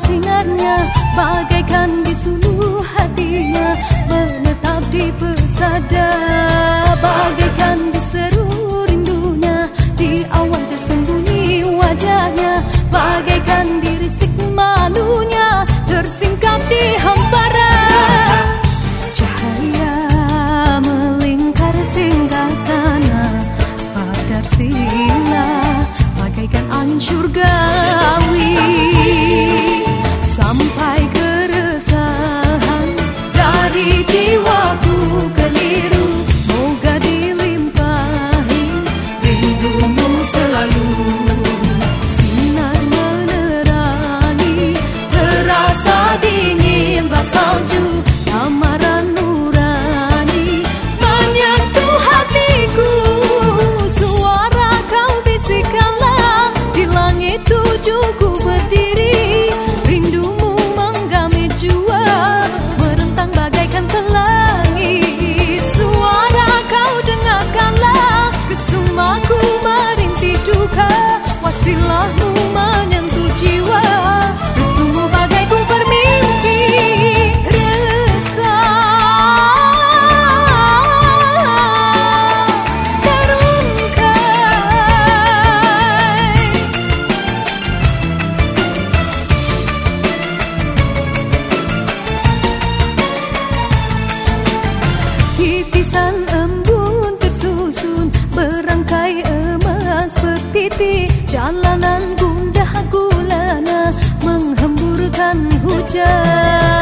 Sinarnya bagaikan di seluruh hatinya menetap di pesada bagaikan diseru rindunya di awan tersembunyi wajahnya. Bagaikan di dirisik malunya tersingkap di hamparan. Cahaya melingkar singgah sana padar bagaikan angin surga 奇迹，我。jalanan gundah gulana menghamburkan hujan.